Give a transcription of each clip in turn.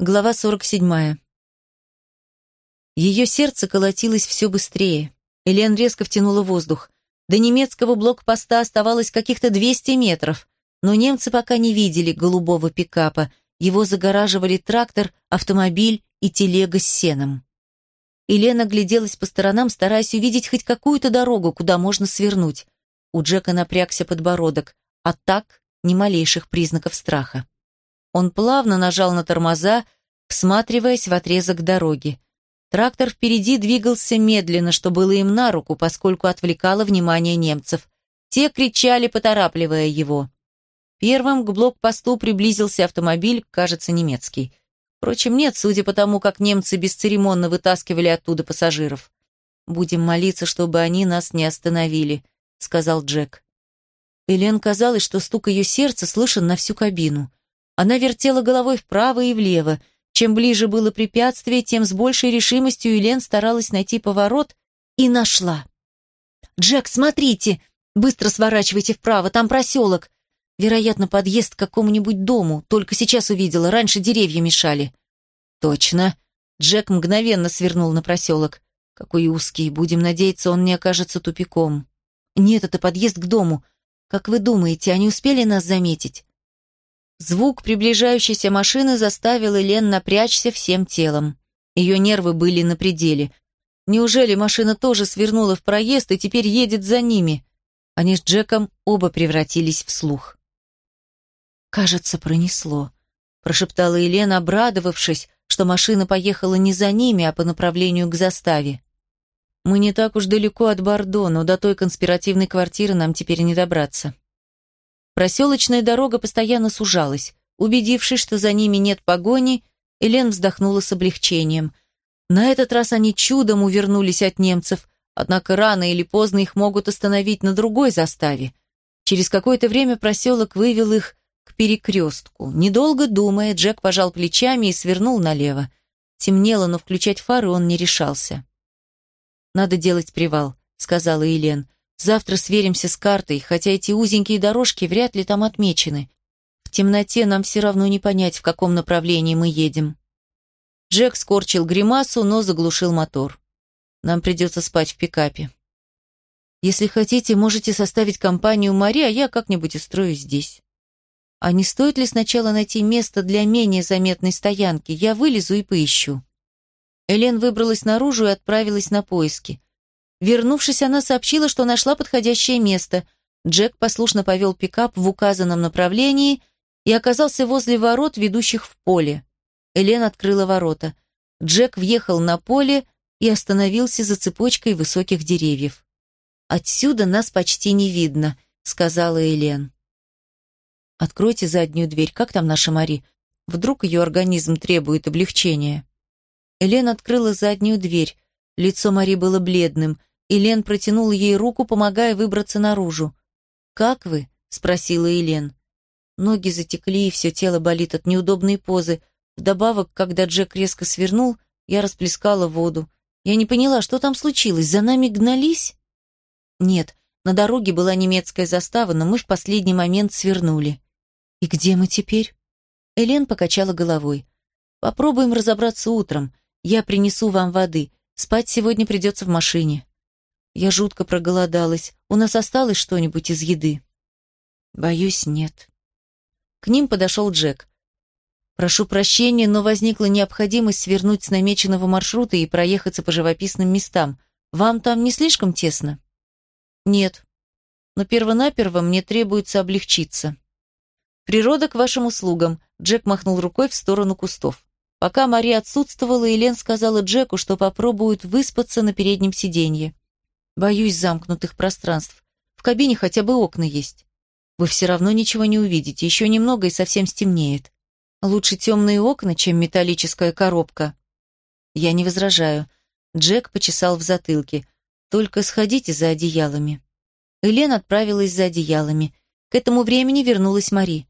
Глава 47. Ее сердце колотилось все быстрее. Элен резко втянула воздух. До немецкого блокпоста оставалось каких-то 200 метров, но немцы пока не видели голубого пикапа. Его загораживали трактор, автомобиль и телега с сеном. Елена гляделась по сторонам, стараясь увидеть хоть какую-то дорогу, куда можно свернуть. У Джека напрягся подбородок, а так ни малейших признаков страха. Он плавно нажал на тормоза, всматриваясь в отрезок дороги. Трактор впереди двигался медленно, что было им на руку, поскольку отвлекало внимание немцев. Те кричали, поторапливая его. Первым к блокпосту приблизился автомобиль, кажется, немецкий. Впрочем, нет, судя по тому, как немцы бесцеремонно вытаскивали оттуда пассажиров. «Будем молиться, чтобы они нас не остановили», — сказал Джек. Элен казалось, что стук ее сердца слышен на всю кабину. Она вертела головой вправо и влево. Чем ближе было препятствие, тем с большей решимостью Елен старалась найти поворот и нашла. «Джек, смотрите! Быстро сворачивайте вправо, там проселок. Вероятно, подъезд к какому-нибудь дому. Только сейчас увидела, раньше деревья мешали». «Точно!» Джек мгновенно свернул на проселок. «Какой узкий, будем надеяться, он не окажется тупиком». «Нет, это подъезд к дому. Как вы думаете, они успели нас заметить?» Звук приближающейся машины заставил Элен напрячься всем телом. Ее нервы были на пределе. Неужели машина тоже свернула в проезд и теперь едет за ними? Они с Джеком оба превратились в слух. «Кажется, пронесло», — прошептала Елена, обрадовавшись, что машина поехала не за ними, а по направлению к заставе. «Мы не так уж далеко от Бордо, но до той конспиративной квартиры нам теперь не добраться». Проселочная дорога постоянно сужалась. Убедившись, что за ними нет погони, Элен вздохнула с облегчением. На этот раз они чудом увернулись от немцев, однако рано или поздно их могут остановить на другой заставе. Через какое-то время проселок вывел их к перекрестку. Недолго думая, Джек пожал плечами и свернул налево. Темнело, но включать фары он не решался. «Надо делать привал», — сказала Елен. Завтра сверимся с картой, хотя эти узенькие дорожки вряд ли там отмечены. В темноте нам все равно не понять, в каком направлении мы едем. Джек скорчил гримасу, но заглушил мотор. Нам придется спать в пикапе. Если хотите, можете составить компанию Мари, а я как-нибудь устроюсь здесь. А не стоит ли сначала найти место для менее заметной стоянки? Я вылезу и поищу. Элен выбралась наружу и отправилась на поиски. Вернувшись, она сообщила, что нашла подходящее место. Джек послушно повел пикап в указанном направлении и оказался возле ворот, ведущих в поле. Элен открыла ворота. Джек въехал на поле и остановился за цепочкой высоких деревьев. «Отсюда нас почти не видно», — сказала Элен. «Откройте заднюю дверь. Как там наша Мари? Вдруг ее организм требует облегчения?» Элен открыла заднюю дверь. Лицо Мари было бледным. Елен протянула ей руку, помогая выбраться наружу. «Как вы?» — спросила Елен. Ноги затекли, и все тело болит от неудобной позы. Вдобавок, когда Джек резко свернул, я расплескала воду. Я не поняла, что там случилось, за нами гнались? Нет, на дороге была немецкая застава, но мы в последний момент свернули. И где мы теперь? Элен покачала головой. Попробуем разобраться утром. Я принесу вам воды. Спать сегодня придется в машине. Я жутко проголодалась. У нас осталось что-нибудь из еды? Боюсь, нет. К ним подошел Джек. Прошу прощения, но возникла необходимость свернуть с намеченного маршрута и проехаться по живописным местам. Вам там не слишком тесно? Нет. Но первонаперво мне требуется облегчиться. Природа к вашим услугам. Джек махнул рукой в сторону кустов. Пока Мария отсутствовала, Елен сказала Джеку, что попробуют выспаться на переднем сиденье. Боюсь замкнутых пространств. В кабине хотя бы окна есть. Вы все равно ничего не увидите, еще немного и совсем стемнеет. Лучше темные окна, чем металлическая коробка. Я не возражаю. Джек почесал в затылке. Только сходите за одеялами. Элен отправилась за одеялами. К этому времени вернулась Мари.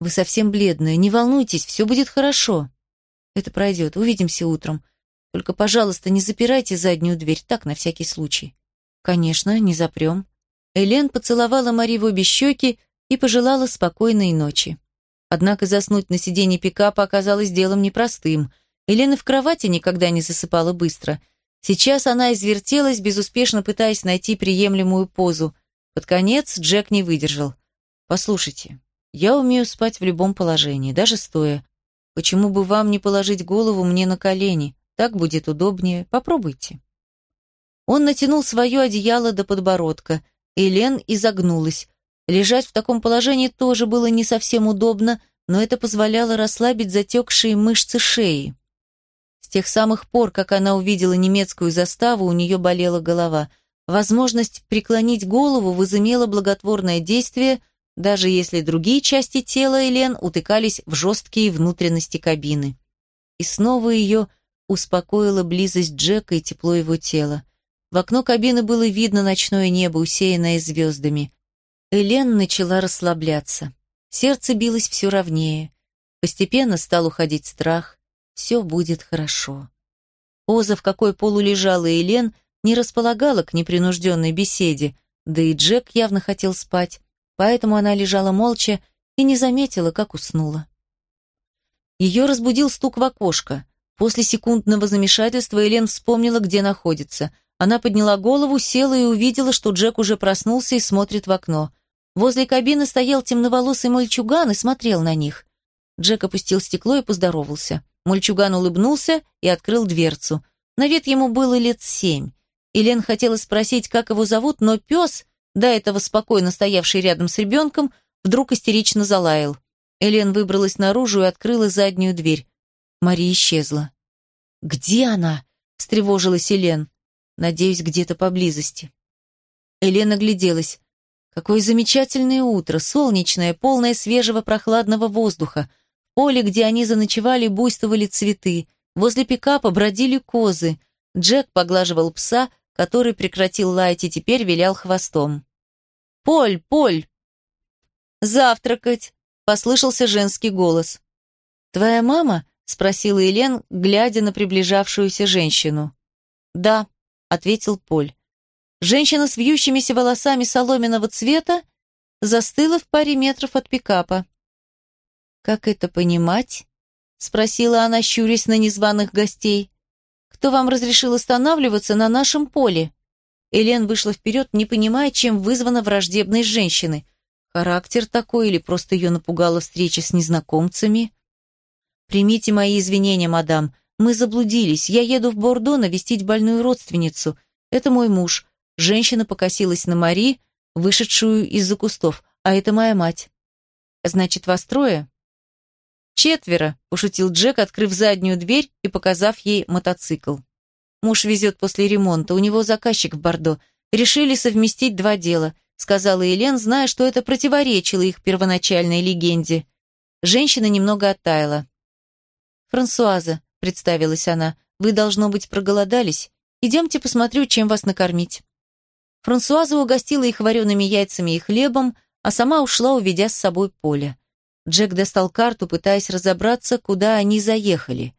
Вы совсем бледная, не волнуйтесь, все будет хорошо. Это пройдет, увидимся утром. Только, пожалуйста, не запирайте заднюю дверь, так, на всякий случай. «Конечно, не запрем». Элен поцеловала Мари в обе щеки и пожелала спокойной ночи. Однако заснуть на сиденье пикапа оказалось делом непростым. Елена в кровати никогда не засыпала быстро. Сейчас она извертелась, безуспешно пытаясь найти приемлемую позу. Под конец Джек не выдержал. «Послушайте, я умею спать в любом положении, даже стоя. Почему бы вам не положить голову мне на колени? Так будет удобнее. Попробуйте». Он натянул свое одеяло до подбородка. Элен изогнулась. Лежать в таком положении тоже было не совсем удобно, но это позволяло расслабить затекшие мышцы шеи. С тех самых пор, как она увидела немецкую заставу, у нее болела голова. Возможность преклонить голову возымела благотворное действие, даже если другие части тела Элен утыкались в жесткие внутренности кабины. И снова ее успокоила близость Джека и тепло его тела. В окно кабины было видно ночное небо, усеянное звездами. Элен начала расслабляться. Сердце билось все ровнее. Постепенно стал уходить страх. Все будет хорошо. Поза, в какой полу лежала Элен, не располагала к непринужденной беседе, да и Джек явно хотел спать, поэтому она лежала молча и не заметила, как уснула. Ее разбудил стук в окошко. После секундного замешательства Элен вспомнила, где находится. Она подняла голову, села и увидела, что Джек уже проснулся и смотрит в окно. Возле кабины стоял темноволосый мальчуган и смотрел на них. Джек опустил стекло и поздоровался. Мальчуган улыбнулся и открыл дверцу. На вид ему было лет семь. Елен хотела спросить, как его зовут, но пес, до этого спокойно стоявший рядом с ребенком, вдруг истерично залаял. Элен выбралась наружу и открыла заднюю дверь. Мария исчезла. «Где она?» – встревожилась Елен. «Надеюсь, где-то поблизости». Елена огляделась. Какое замечательное утро, солнечное, полное свежего прохладного воздуха. В поле, где они заночевали, буйствовали цветы. Возле пикапа бродили козы. Джек поглаживал пса, который прекратил лаять и теперь вилял хвостом. «Поль, Поль!» «Завтракать!» — послышался женский голос. «Твоя мама?» — спросила Елен, глядя на приближавшуюся женщину. «Да», — ответил Поль. Женщина с вьющимися волосами соломенного цвета застыла в паре метров от пикапа. «Как это понимать?» — спросила она, щурясь на незваных гостей. «Кто вам разрешил останавливаться на нашем поле?» Элен вышла вперед, не понимая, чем вызвана враждебность женщины. Характер такой или просто ее напугала встреча с незнакомцами? «Примите мои извинения, мадам. Мы заблудились. Я еду в Бордо навестить больную родственницу. Это мой муж. Женщина покосилась на Мари, вышедшую из-за кустов. «А это моя мать». «Значит, вас трое?» «Четверо», – пошутил Джек, открыв заднюю дверь и показав ей мотоцикл. «Муж везет после ремонта, у него заказчик в Бордо. Решили совместить два дела», – сказала Елен, зная, что это противоречило их первоначальной легенде. Женщина немного оттаяла. «Франсуаза», – представилась она, – «вы, должно быть, проголодались. Идемте посмотрю, чем вас накормить». Франсуаза угостила их вареными яйцами и хлебом, а сама ушла, уведя с собой поле. Джек достал карту, пытаясь разобраться, куда они заехали.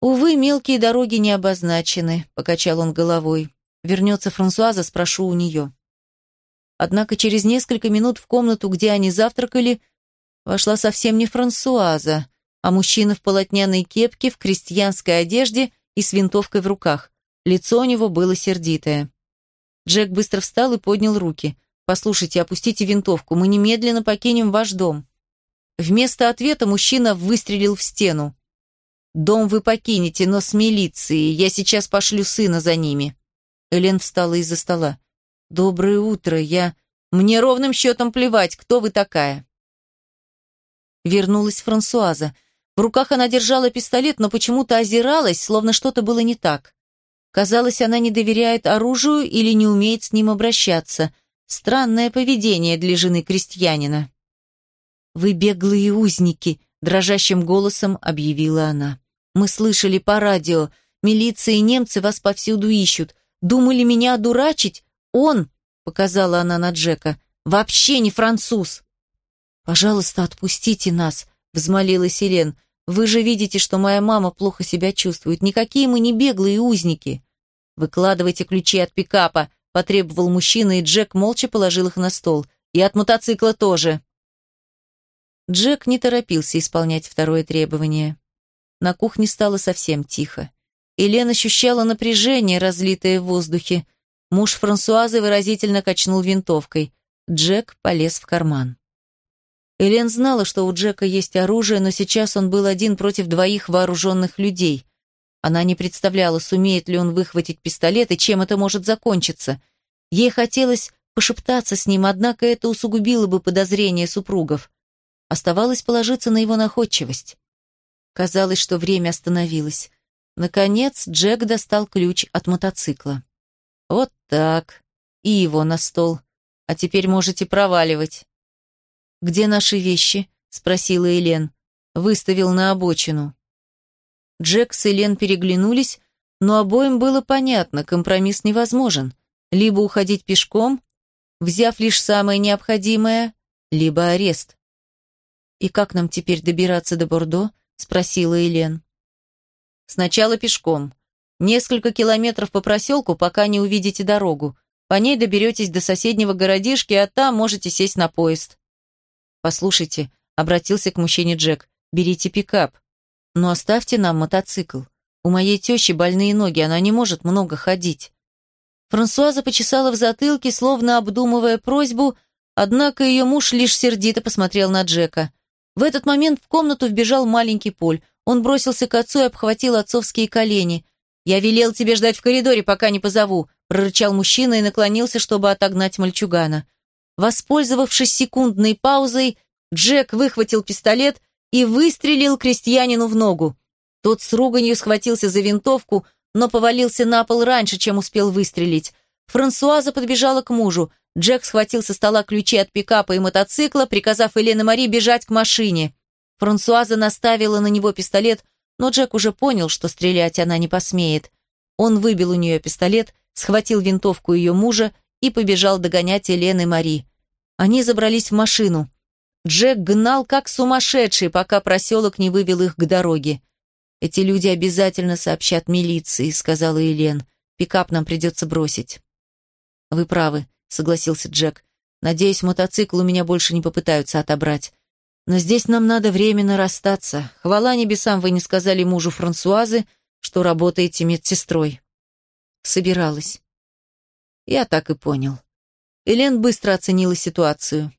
«Увы, мелкие дороги не обозначены», — покачал он головой. «Вернется Франсуаза, спрошу у нее». Однако через несколько минут в комнату, где они завтракали, вошла совсем не Франсуаза, а мужчина в полотняной кепке, в крестьянской одежде и с винтовкой в руках. Лицо у него было сердитое. Джек быстро встал и поднял руки. «Послушайте, опустите винтовку, мы немедленно покинем ваш дом». Вместо ответа мужчина выстрелил в стену. «Дом вы покинете, но с милицией. Я сейчас пошлю сына за ними». Элен встала из-за стола. «Доброе утро, я...» «Мне ровным счетом плевать, кто вы такая». Вернулась Франсуаза. В руках она держала пистолет, но почему-то озиралась, словно что-то было не так. Казалось, она не доверяет оружию или не умеет с ним обращаться. Странное поведение для жены крестьянина. «Вы беглые узники», — дрожащим голосом объявила она. «Мы слышали по радио. Милиция и немцы вас повсюду ищут. Думали меня одурачить? Он, — показала она на Джека, — вообще не француз». «Пожалуйста, отпустите нас», — взмолилась Елен. Вы же видите, что моя мама плохо себя чувствует. Никакие мы не беглые узники. Выкладывайте ключи от пикапа, потребовал мужчина, и Джек молча положил их на стол. И от мотоцикла тоже. Джек не торопился исполнять второе требование. На кухне стало совсем тихо. Элен ощущала напряжение, разлитое в воздухе. Муж Франсуазы выразительно качнул винтовкой. Джек полез в карман. Элен знала, что у Джека есть оружие, но сейчас он был один против двоих вооруженных людей. Она не представляла, сумеет ли он выхватить пистолет и чем это может закончиться. Ей хотелось пошептаться с ним, однако это усугубило бы подозрения супругов. Оставалось положиться на его находчивость. Казалось, что время остановилось. Наконец Джек достал ключ от мотоцикла. «Вот так. И его на стол. А теперь можете проваливать». «Где наши вещи?» — спросила Элен. Выставил на обочину. Джек с Элен переглянулись, но обоим было понятно, компромисс невозможен. Либо уходить пешком, взяв лишь самое необходимое, либо арест. «И как нам теперь добираться до Бордо?» — спросила Элен. «Сначала пешком. Несколько километров по проселку, пока не увидите дорогу. По ней доберетесь до соседнего городишки, а там можете сесть на поезд». «Послушайте», — обратился к мужчине Джек, — «берите пикап. Но оставьте нам мотоцикл. У моей тещи больные ноги, она не может много ходить». Франсуаза почесала в затылке, словно обдумывая просьбу, однако ее муж лишь сердито посмотрел на Джека. В этот момент в комнату вбежал маленький Поль. Он бросился к отцу и обхватил отцовские колени. «Я велел тебе ждать в коридоре, пока не позову», прорычал мужчина и наклонился, чтобы отогнать мальчугана. Воспользовавшись секундной паузой, Джек выхватил пистолет и выстрелил крестьянину в ногу. Тот с руганью схватился за винтовку, но повалился на пол раньше, чем успел выстрелить. Франсуаза подбежала к мужу. Джек схватил со стола ключи от пикапа и мотоцикла, приказав Елене Мари бежать к машине. Франсуаза наставила на него пистолет, но Джек уже понял, что стрелять она не посмеет. Он выбил у нее пистолет, схватил винтовку ее мужа и побежал догонять Елены Мари. Они забрались в машину. Джек гнал как сумасшедший, пока проселок не вывел их к дороге. «Эти люди обязательно сообщат милиции», — сказала Елен. «Пикап нам придется бросить». «Вы правы», — согласился Джек. «Надеюсь, мотоцикл у меня больше не попытаются отобрать. Но здесь нам надо временно расстаться. Хвала небесам, вы не сказали мужу Франсуазы, что работаете медсестрой». Собиралась. Я так и понял. Элен быстро оценила ситуацию.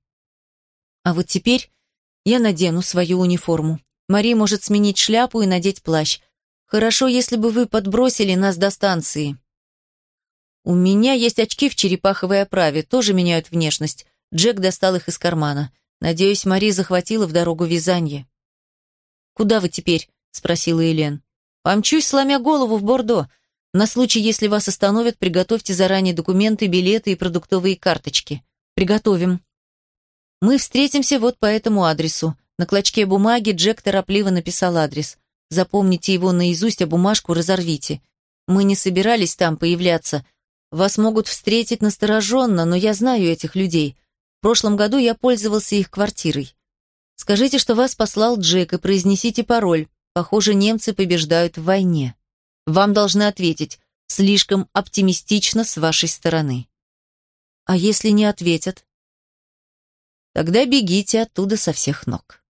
А вот теперь я надену свою униформу. Мари может сменить шляпу и надеть плащ. Хорошо, если бы вы подбросили нас до станции. У меня есть очки в черепаховой оправе, тоже меняют внешность. Джек достал их из кармана. Надеюсь, Мари захватила в дорогу вязание. «Куда вы теперь?» — спросила Елен. «Помчусь, сломя голову в Бордо. На случай, если вас остановят, приготовьте заранее документы, билеты и продуктовые карточки. Приготовим». Мы встретимся вот по этому адресу. На клочке бумаги Джек торопливо написал адрес. Запомните его наизусть, а бумажку разорвите. Мы не собирались там появляться. Вас могут встретить настороженно, но я знаю этих людей. В прошлом году я пользовался их квартирой. Скажите, что вас послал Джек, и произнесите пароль. Похоже, немцы побеждают в войне. Вам должны ответить. Слишком оптимистично с вашей стороны. А если не ответят? Тогда бегите оттуда со всех ног.